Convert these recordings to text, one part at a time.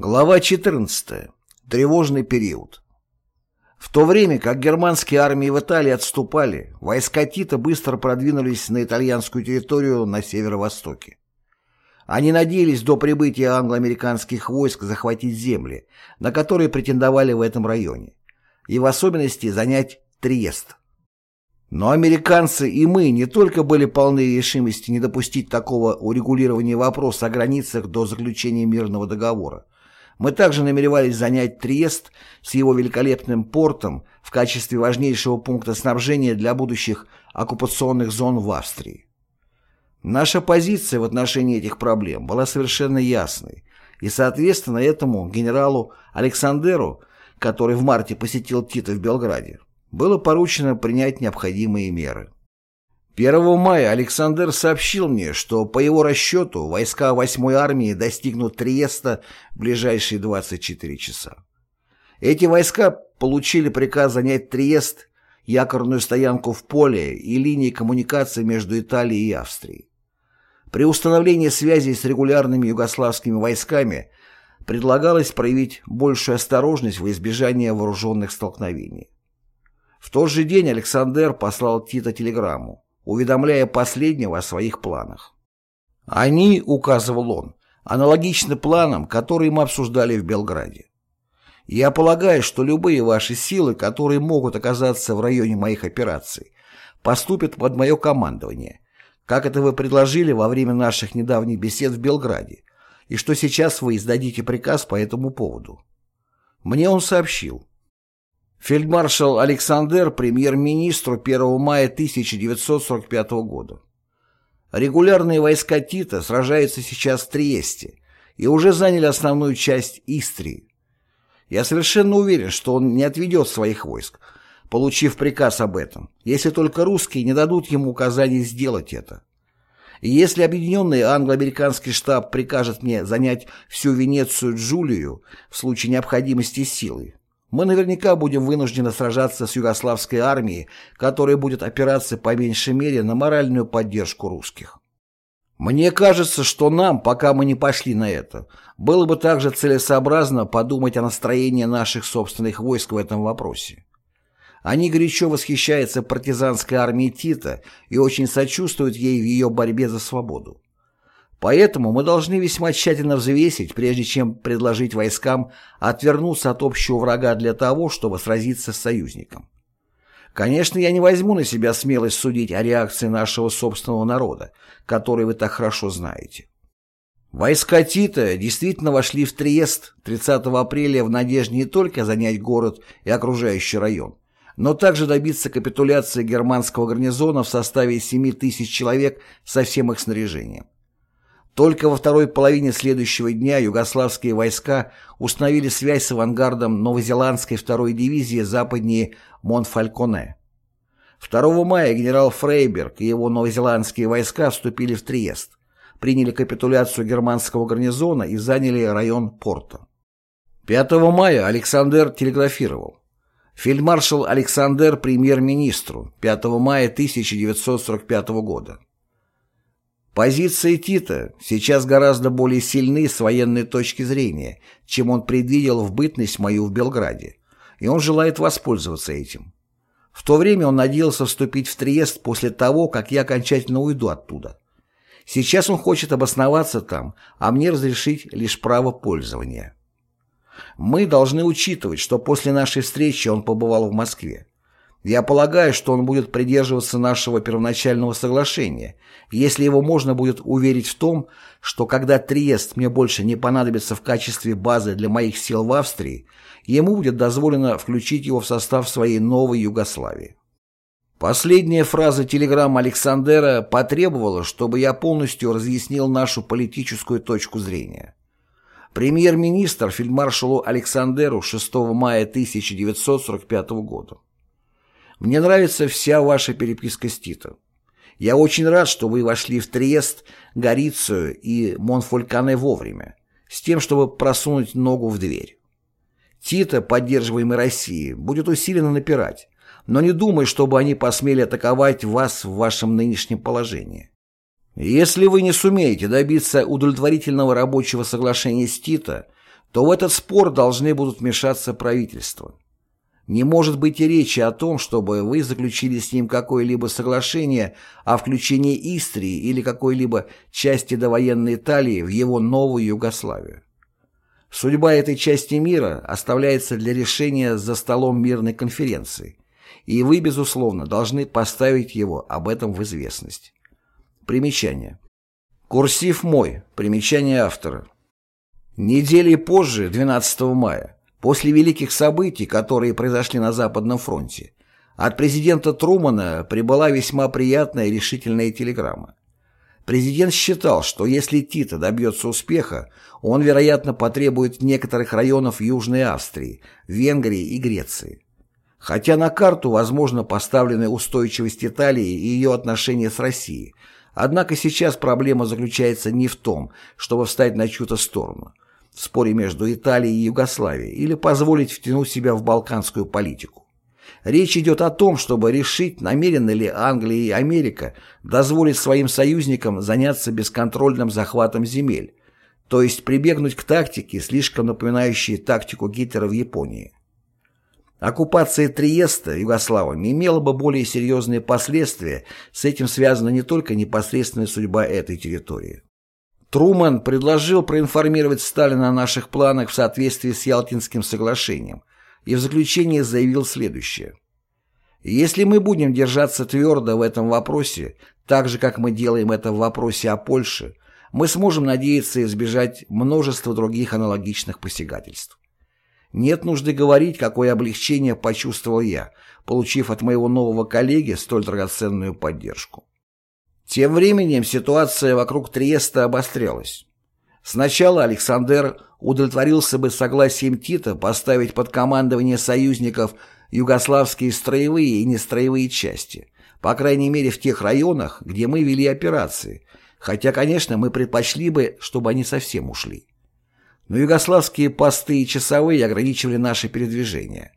Глава 14. Тревожный период. В то время как германские армии в Италии отступали, войска Тита быстро продвинулись на итальянскую территорию на северо-востоке. Они надеялись до прибытия англо-американских войск захватить земли, на которые претендовали в этом районе, и в особенности занять Триест. Но американцы и мы не только были полны решимости не допустить такого урегулирования вопроса о границах до заключения мирного договора, мы также намеревались занять Триест с его великолепным портом в качестве важнейшего пункта снабжения для будущих оккупационных зон в Австрии. Наша позиция в отношении этих проблем была совершенно ясной, и соответственно этому генералу Александеру, который в марте посетил Тита в Белграде, было поручено принять необходимые меры. 1 мая Александр сообщил мне, что по его расчету войска 8-й армии достигнут Триеста в ближайшие 24 часа. Эти войска получили приказ занять Триест, якорную стоянку в поле и линии коммуникации между Италией и Австрией. При установлении связи с регулярными югославскими войсками предлагалось проявить большую осторожность в избежании вооруженных столкновений. В тот же день Александр послал Тита телеграмму уведомляя последнего о своих планах. Они, указывал он, аналогичны планам, которые мы обсуждали в Белграде. Я полагаю, что любые ваши силы, которые могут оказаться в районе моих операций, поступят под мое командование, как это вы предложили во время наших недавних бесед в Белграде, и что сейчас вы издадите приказ по этому поводу. Мне он сообщил, Фельдмаршал Александр премьер-министру 1 мая 1945 года. Регулярные войска Тита сражаются сейчас в Триесте и уже заняли основную часть Истрии. Я совершенно уверен, что он не отведет своих войск, получив приказ об этом, если только русские не дадут ему указаний сделать это. И если объединенный англо-американский штаб прикажет мне занять всю Венецию Джулию в случае необходимости силой, мы наверняка будем вынуждены сражаться с югославской армией, которая будет опираться по меньшей мере на моральную поддержку русских. Мне кажется, что нам, пока мы не пошли на это, было бы также целесообразно подумать о настроении наших собственных войск в этом вопросе. Они горячо восхищаются партизанской армией Тита и очень сочувствуют ей в ее борьбе за свободу. Поэтому мы должны весьма тщательно взвесить, прежде чем предложить войскам отвернуться от общего врага для того, чтобы сразиться с союзником. Конечно, я не возьму на себя смелость судить о реакции нашего собственного народа, который вы так хорошо знаете. Войска Тита действительно вошли в Триест 30 апреля в надежде не только занять город и окружающий район, но также добиться капитуляции германского гарнизона в составе 7 тысяч человек со всем их снаряжением. Только во второй половине следующего дня югославские войска установили связь с авангардом новозеландской второй дивизии западнее Монфальконе. 2 мая генерал Фрейберг и его новозеландские войска вступили в Триест, приняли капитуляцию германского гарнизона и заняли район порта. 5 мая Александр телеграфировал. Фельдмаршал Александр премьер-министру 5 мая 1945 года. Позиции Тита сейчас гораздо более сильны с военной точки зрения, чем он предвидел в бытность мою в Белграде, и он желает воспользоваться этим. В то время он надеялся вступить в Триест после того, как я окончательно уйду оттуда. Сейчас он хочет обосноваться там, а мне разрешить лишь право пользования. Мы должны учитывать, что после нашей встречи он побывал в Москве. Я полагаю, что он будет придерживаться нашего первоначального соглашения, если его можно будет уверить в том, что когда Триест мне больше не понадобится в качестве базы для моих сил в Австрии, ему будет дозволено включить его в состав своей новой Югославии. Последняя фраза телеграммы Александера потребовала, чтобы я полностью разъяснил нашу политическую точку зрения. Премьер-министр фельдмаршалу Александеру 6 мая 1945 года. Мне нравится вся ваша переписка с Тито. Я очень рад, что вы вошли в Триест, Горицию и Монфолькане вовремя, с тем, чтобы просунуть ногу в дверь. Тито, поддерживаемый Россией, будет усиленно напирать, но не думай, чтобы они посмели атаковать вас в вашем нынешнем положении. Если вы не сумеете добиться удовлетворительного рабочего соглашения с Тито, то в этот спор должны будут вмешаться правительства. Не может быть и речи о том, чтобы вы заключили с ним какое-либо соглашение о включении Истрии или какой-либо части довоенной Италии в его новую Югославию. Судьба этой части мира оставляется для решения за столом мирной конференции, и вы, безусловно, должны поставить его об этом в известность. Примечание. Курсив мой. Примечание автора. Недели позже, 12 мая, После великих событий, которые произошли на Западном фронте, от президента Трумана прибыла весьма приятная и решительная телеграмма. Президент считал, что если Тита добьется успеха, он, вероятно, потребует некоторых районов Южной Австрии, Венгрии и Греции. Хотя на карту, возможно, поставлены устойчивость Италии и ее отношения с Россией, однако сейчас проблема заключается не в том, чтобы встать на чью-то сторону – в споре между Италией и Югославией или позволить втянуть себя в балканскую политику. Речь идет о том, чтобы решить, намерены ли Англия и Америка дозволить своим союзникам заняться бесконтрольным захватом земель, то есть прибегнуть к тактике, слишком напоминающей тактику Гитлера в Японии. Оккупация Триеста югославами имела бы более серьезные последствия, с этим связана не только непосредственная судьба этой территории. Труман предложил проинформировать Сталина о наших планах в соответствии с Ялтинским соглашением и в заключение заявил следующее. «Если мы будем держаться твердо в этом вопросе, так же, как мы делаем это в вопросе о Польше, мы сможем надеяться избежать множества других аналогичных посягательств. Нет нужды говорить, какое облегчение почувствовал я, получив от моего нового коллеги столь драгоценную поддержку. Тем временем ситуация вокруг Триеста обострялась. Сначала Александр удовлетворился бы согласием Тита поставить под командование союзников югославские строевые и нестроевые части, по крайней мере в тех районах, где мы вели операции, хотя, конечно, мы предпочли бы, чтобы они совсем ушли. Но югославские посты и часовые ограничивали наши передвижения.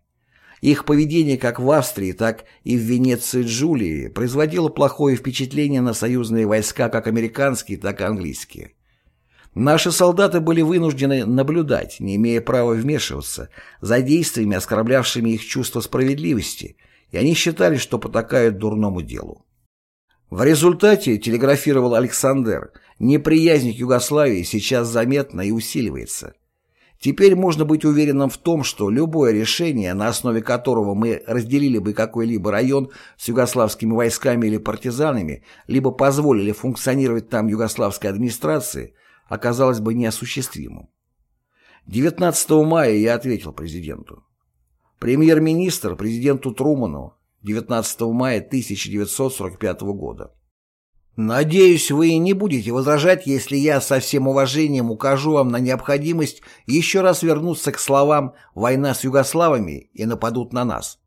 Их поведение как в Австрии, так и в Венеции Джулии производило плохое впечатление на союзные войска как американские, так и английские. Наши солдаты были вынуждены наблюдать, не имея права вмешиваться, за действиями, оскорблявшими их чувство справедливости, и они считали, что потакают дурному делу. В результате, телеграфировал Александр, неприязнь к Югославии сейчас заметна и усиливается. Теперь можно быть уверенным в том, что любое решение, на основе которого мы разделили бы какой-либо район с югославскими войсками или партизанами, либо позволили функционировать там югославской администрации, оказалось бы неосуществимым. 19 мая я ответил президенту. Премьер-министр президенту Труману 19 мая 1945 года. Надеюсь, вы не будете возражать, если я со всем уважением укажу вам на необходимость еще раз вернуться к словам «война с югославами» и нападут на нас.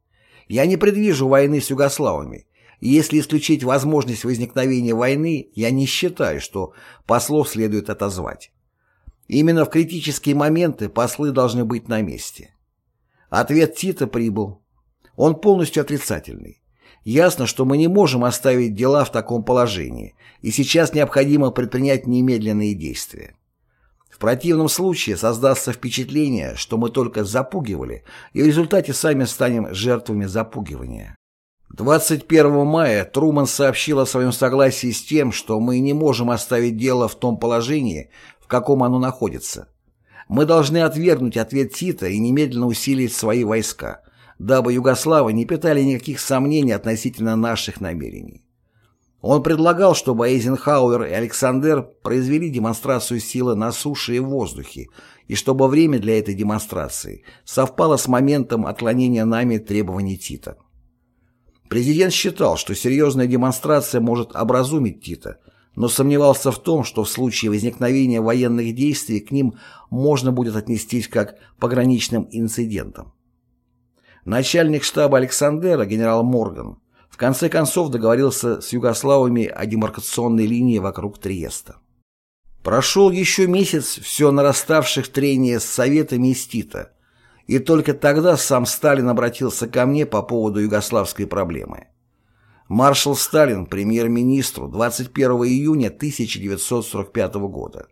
Я не предвижу войны с югославами. Если исключить возможность возникновения войны, я не считаю, что послов следует отозвать. Именно в критические моменты послы должны быть на месте. Ответ Тита прибыл. Он полностью отрицательный. Ясно, что мы не можем оставить дела в таком положении, и сейчас необходимо предпринять немедленные действия. В противном случае создастся впечатление, что мы только запугивали, и в результате сами станем жертвами запугивания. 21 мая Труман сообщил о своем согласии с тем, что мы не можем оставить дело в том положении, в каком оно находится. Мы должны отвергнуть ответ Тита и немедленно усилить свои войска – дабы югославы не питали никаких сомнений относительно наших намерений. Он предлагал, чтобы Эйзенхауэр и Александр произвели демонстрацию силы на суше и в воздухе, и чтобы время для этой демонстрации совпало с моментом отклонения нами требований Тита. Президент считал, что серьезная демонстрация может образумить Тита, но сомневался в том, что в случае возникновения военных действий к ним можно будет отнестись как пограничным инцидентам. Начальник штаба Александера, генерал Морган, в конце концов договорился с югославами о демаркационной линии вокруг Триеста. Прошел еще месяц все нараставших трения с Советами и Стита, и только тогда сам Сталин обратился ко мне по поводу югославской проблемы. Маршал Сталин премьер-министру 21 июня 1945 года.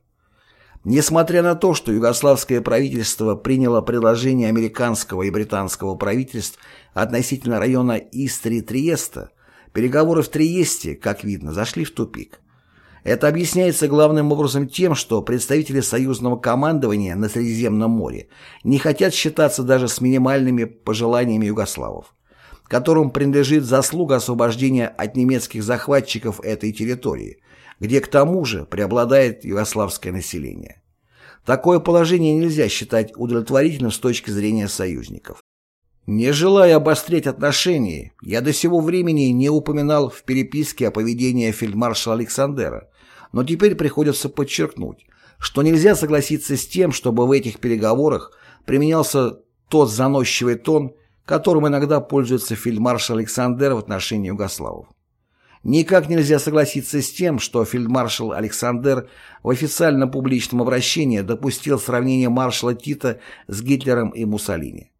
Несмотря на то, что югославское правительство приняло предложение американского и британского правительств относительно района Истри-Триеста, переговоры в Триесте, как видно, зашли в тупик. Это объясняется главным образом тем, что представители союзного командования на Средиземном море не хотят считаться даже с минимальными пожеланиями югославов, которым принадлежит заслуга освобождения от немецких захватчиков этой территории – где к тому же преобладает югославское население. Такое положение нельзя считать удовлетворительным с точки зрения союзников. Не желая обострять отношения, я до сего времени не упоминал в переписке о поведении фельдмаршала Александера, но теперь приходится подчеркнуть, что нельзя согласиться с тем, чтобы в этих переговорах применялся тот заносчивый тон, которым иногда пользуется фельдмаршал Александр в отношении югославов. Никак нельзя согласиться с тем, что фельдмаршал Александр в официальном публичном обращении допустил сравнение маршала Тита с Гитлером и Муссолини.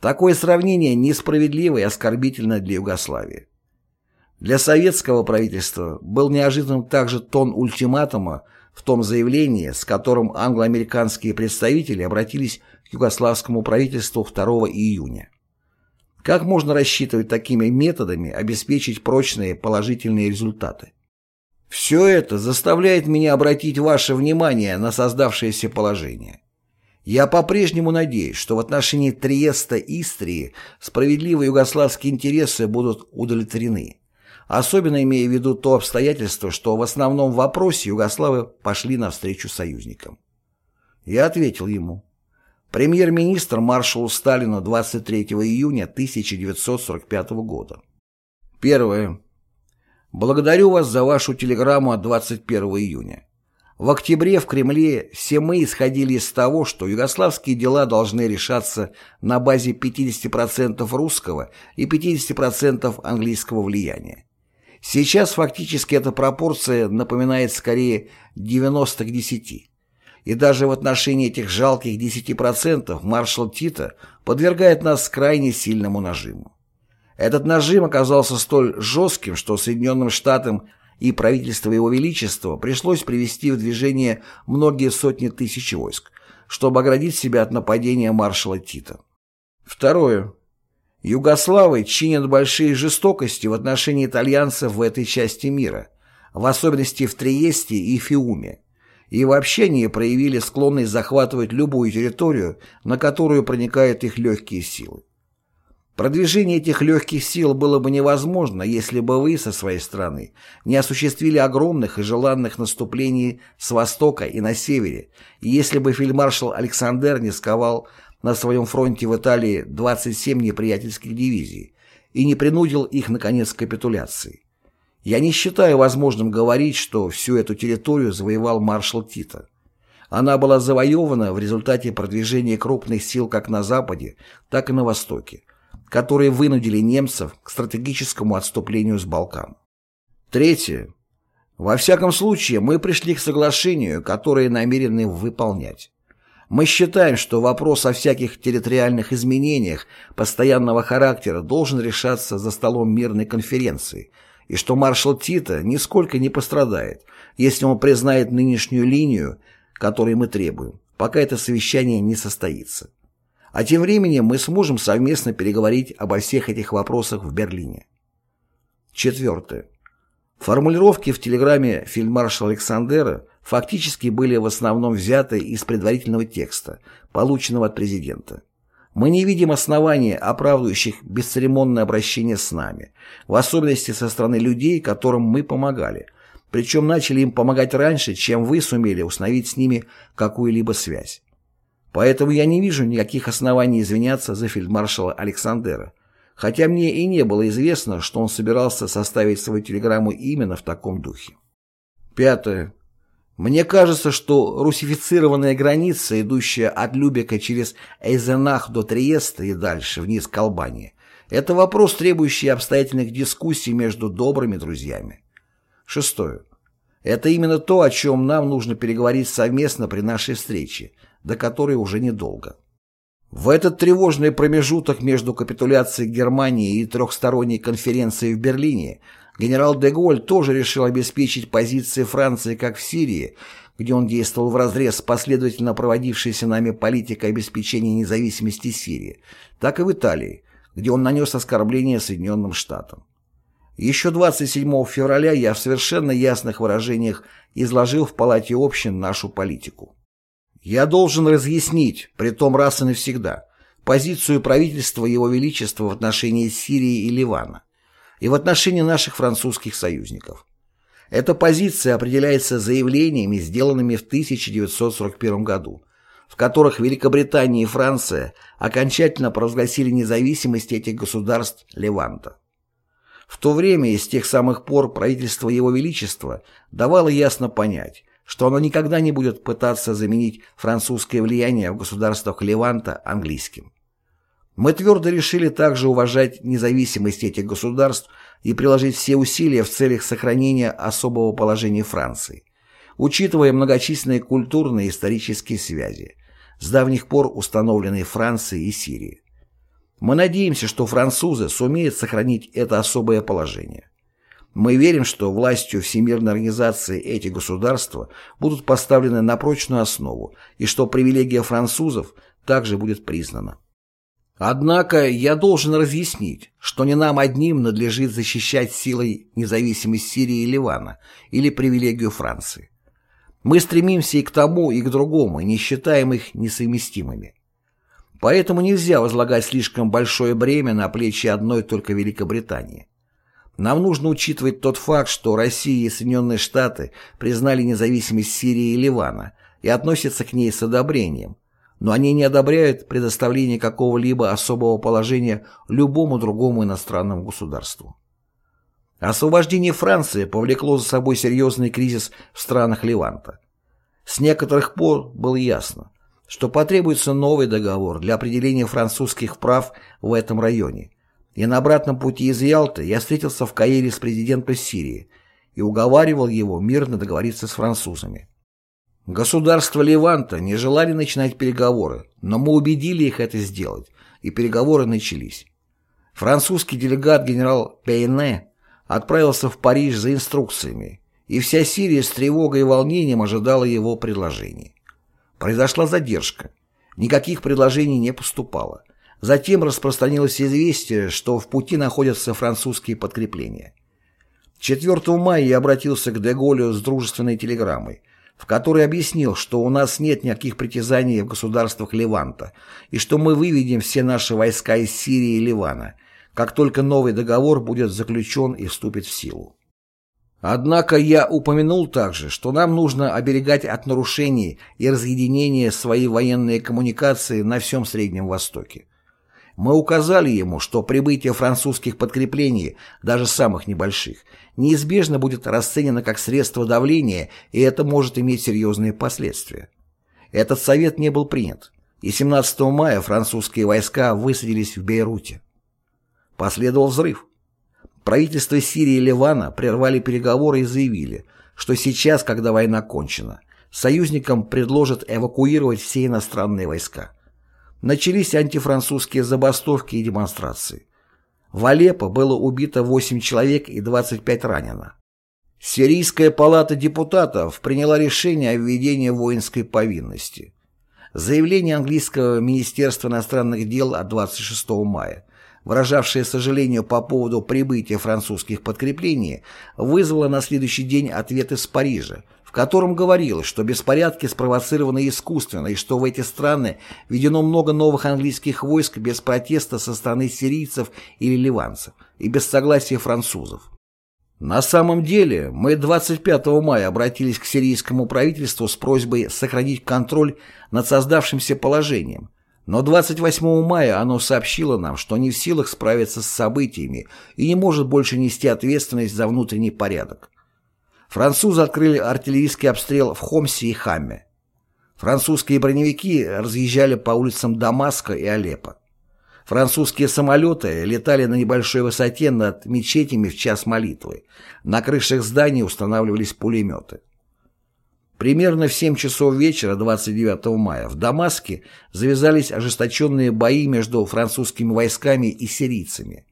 Такое сравнение несправедливо и оскорбительно для Югославии. Для советского правительства был неожиданным также тон ультиматума в том заявлении, с которым англо-американские представители обратились к югославскому правительству 2 июня. Как можно рассчитывать такими методами обеспечить прочные положительные результаты? Все это заставляет меня обратить ваше внимание на создавшееся положение. Я по-прежнему надеюсь, что в отношении Триеста и Истрии справедливые югославские интересы будут удовлетворены, особенно имея в виду то обстоятельство, что в основном вопросе югославы пошли навстречу союзникам. Я ответил ему, Премьер-министр маршалу Сталину 23 июня 1945 года. Первое. Благодарю вас за вашу телеграмму от 21 июня. В октябре в Кремле все мы исходили из того, что югославские дела должны решаться на базе 50% русского и 50% английского влияния. Сейчас фактически эта пропорция напоминает скорее 90 к 10 и даже в отношении этих жалких 10% маршал Тита подвергает нас крайне сильному нажиму. Этот нажим оказался столь жестким, что Соединенным Штатам и правительство Его Величества пришлось привести в движение многие сотни тысяч войск, чтобы оградить себя от нападения маршала Тита. Второе. Югославы чинят большие жестокости в отношении итальянцев в этой части мира, в особенности в Триесте и Фиуме, и вообще они проявили склонность захватывать любую территорию, на которую проникают их легкие силы. Продвижение этих легких сил было бы невозможно, если бы вы, со своей стороны, не осуществили огромных и желанных наступлений с востока и на севере, и если бы фельдмаршал Александр не сковал на своем фронте в Италии 27 неприятельских дивизий и не принудил их, наконец, к капитуляции. Я не считаю возможным говорить, что всю эту территорию завоевал маршал Тита. Она была завоевана в результате продвижения крупных сил как на Западе, так и на Востоке, которые вынудили немцев к стратегическому отступлению с Балкан. Третье. Во всяком случае, мы пришли к соглашению, которое намерены выполнять. Мы считаем, что вопрос о всяких территориальных изменениях постоянного характера должен решаться за столом мирной конференции – и что маршал Тита нисколько не пострадает, если он признает нынешнюю линию, которой мы требуем, пока это совещание не состоится. А тем временем мы сможем совместно переговорить обо всех этих вопросах в Берлине. Четвертое. Формулировки в телеграмме фельдмаршала Александера фактически были в основном взяты из предварительного текста, полученного от президента. Мы не видим оснований, оправдывающих бесцеремонное обращение с нами, в особенности со стороны людей, которым мы помогали, причем начали им помогать раньше, чем вы сумели установить с ними какую-либо связь. Поэтому я не вижу никаких оснований извиняться за фельдмаршала Александера, хотя мне и не было известно, что он собирался составить свою телеграмму именно в таком духе. Пятое. Мне кажется, что русифицированная граница, идущая от Любека через Эйзенах до Триеста и дальше, вниз к Албании, это вопрос, требующий обстоятельных дискуссий между добрыми друзьями. Шестое. Это именно то, о чем нам нужно переговорить совместно при нашей встрече, до которой уже недолго. В этот тревожный промежуток между капитуляцией Германии и трехсторонней конференцией в Берлине Генерал де Голь тоже решил обеспечить позиции Франции как в Сирии, где он действовал вразрез с последовательно проводившейся нами политикой обеспечения независимости Сирии, так и в Италии, где он нанес оскорбление Соединенным Штатам. Еще 27 февраля я в совершенно ясных выражениях изложил в Палате общин нашу политику. Я должен разъяснить, притом раз и навсегда, позицию правительства Его Величества в отношении Сирии и Ливана и в отношении наших французских союзников. Эта позиция определяется заявлениями, сделанными в 1941 году, в которых Великобритания и Франция окончательно провозгласили независимость этих государств Леванта. В то время и с тех самых пор правительство Его Величества давало ясно понять, что оно никогда не будет пытаться заменить французское влияние в государствах Леванта английским. Мы твердо решили также уважать независимость этих государств и приложить все усилия в целях сохранения особого положения Франции, учитывая многочисленные культурные и исторические связи, с давних пор установленные Францией и Сирией. Мы надеемся, что французы сумеют сохранить это особое положение. Мы верим, что властью Всемирной организации эти государства будут поставлены на прочную основу и что привилегия французов также будет признана. Однако я должен разъяснить, что не нам одним надлежит защищать силой независимость Сирии и Ливана или привилегию Франции. Мы стремимся и к тому, и к другому, и не считаем их несовместимыми. Поэтому нельзя возлагать слишком большое бремя на плечи одной только Великобритании. Нам нужно учитывать тот факт, что Россия и Соединенные Штаты признали независимость Сирии и Ливана и относятся к ней с одобрением, но они не одобряют предоставление какого-либо особого положения любому другому иностранному государству. Освобождение Франции повлекло за собой серьезный кризис в странах Леванта. С некоторых пор было ясно, что потребуется новый договор для определения французских прав в этом районе, и на обратном пути из Ялты я встретился в Каире с президентом Сирии и уговаривал его мирно договориться с французами. Государства Леванта не желали начинать переговоры, но мы убедили их это сделать, и переговоры начались. Французский делегат генерал Пейне отправился в Париж за инструкциями, и вся Сирия с тревогой и волнением ожидала его предложений. Произошла задержка. Никаких предложений не поступало. Затем распространилось известие, что в пути находятся французские подкрепления. 4 мая я обратился к Деголю с дружественной телеграммой, в которой объяснил, что у нас нет никаких притязаний в государствах Леванта и что мы выведем все наши войска из Сирии и Ливана, как только новый договор будет заключен и вступит в силу. Однако я упомянул также, что нам нужно оберегать от нарушений и разъединения свои военные коммуникации на всем Среднем Востоке. Мы указали ему, что прибытие французских подкреплений, даже самых небольших, неизбежно будет расценено как средство давления, и это может иметь серьезные последствия. Этот совет не был принят, и 17 мая французские войска высадились в Бейруте. Последовал взрыв. Правительство Сирии и Ливана прервали переговоры и заявили, что сейчас, когда война кончена, союзникам предложат эвакуировать все иностранные войска. Начались антифранцузские забастовки и демонстрации. В Алеппо было убито 8 человек и 25 ранено. Сирийская палата депутатов приняла решение о введении воинской повинности. Заявление английского министерства иностранных дел от 26 мая, выражавшее сожаление по поводу прибытия французских подкреплений, вызвало на следующий день ответ из Парижа, в котором говорилось, что беспорядки спровоцированы искусственно и что в эти страны введено много новых английских войск без протеста со стороны сирийцев или ливанцев и без согласия французов. На самом деле, мы 25 мая обратились к сирийскому правительству с просьбой сохранить контроль над создавшимся положением, но 28 мая оно сообщило нам, что не в силах справиться с событиями и не может больше нести ответственность за внутренний порядок. Французы открыли артиллерийский обстрел в Хомсе и Хамме. Французские броневики разъезжали по улицам Дамаска и Алеппо. Французские самолеты летали на небольшой высоте над мечетями в час молитвы. На крышах зданий устанавливались пулеметы. Примерно в 7 часов вечера 29 мая в Дамаске завязались ожесточенные бои между французскими войсками и сирийцами.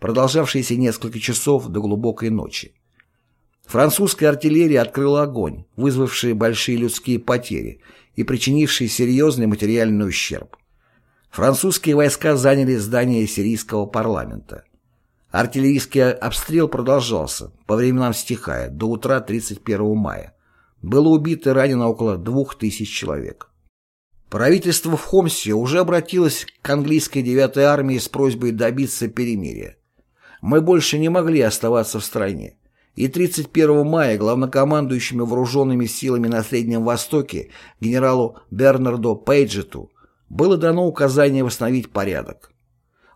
продолжавшийся несколько часов до глубокой ночи. Французская артиллерия открыла огонь, вызвавший большие людские потери и причинивший серьезный материальный ущерб. Французские войска заняли здание сирийского парламента. Артиллерийский обстрел продолжался, по временам стихая, до утра 31 мая. Было убито и ранено около двух тысяч человек. Правительство в Хомсе уже обратилось к английской 9-й армии с просьбой добиться перемирия. Мы больше не могли оставаться в стране. И 31 мая главнокомандующими вооруженными силами на Среднем Востоке генералу Бернарду Пейджету было дано указание восстановить порядок.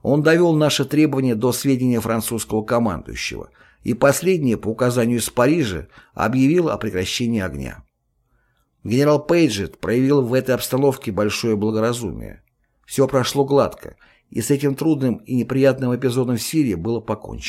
Он довел наши требования до сведения французского командующего, и последний, по указанию из Парижа, объявил о прекращении огня. Генерал Пейджет проявил в этой обстановке большое благоразумие. Все прошло гладко, и с этим трудным и неприятным эпизодом в Сирии было покончено.